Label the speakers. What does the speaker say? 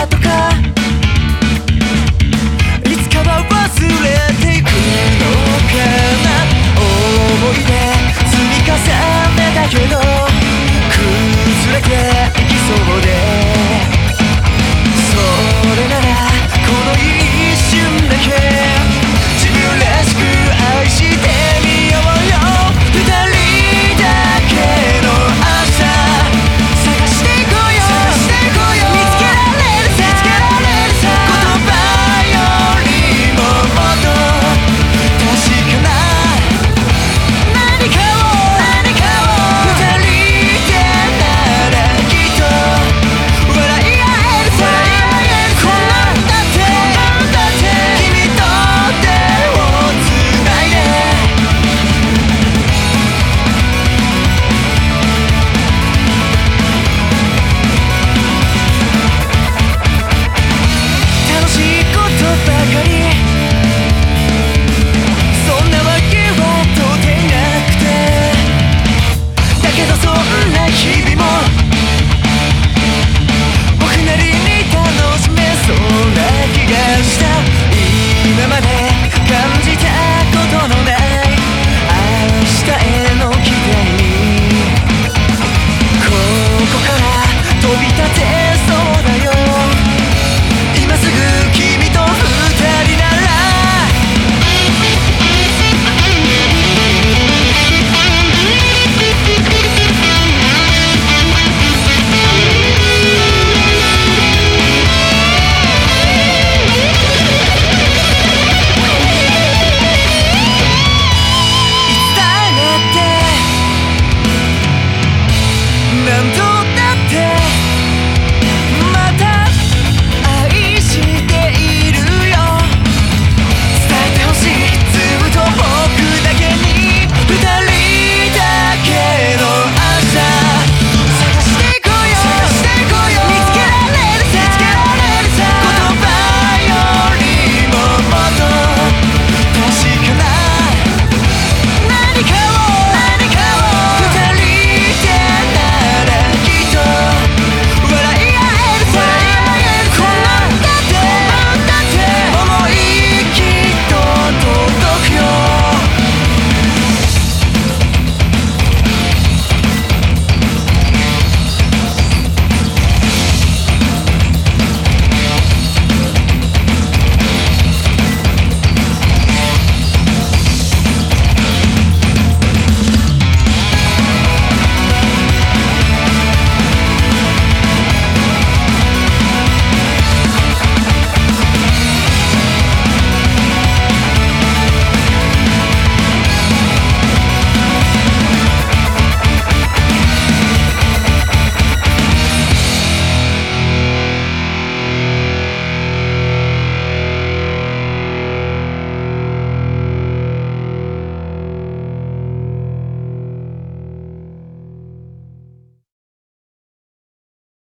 Speaker 1: up a.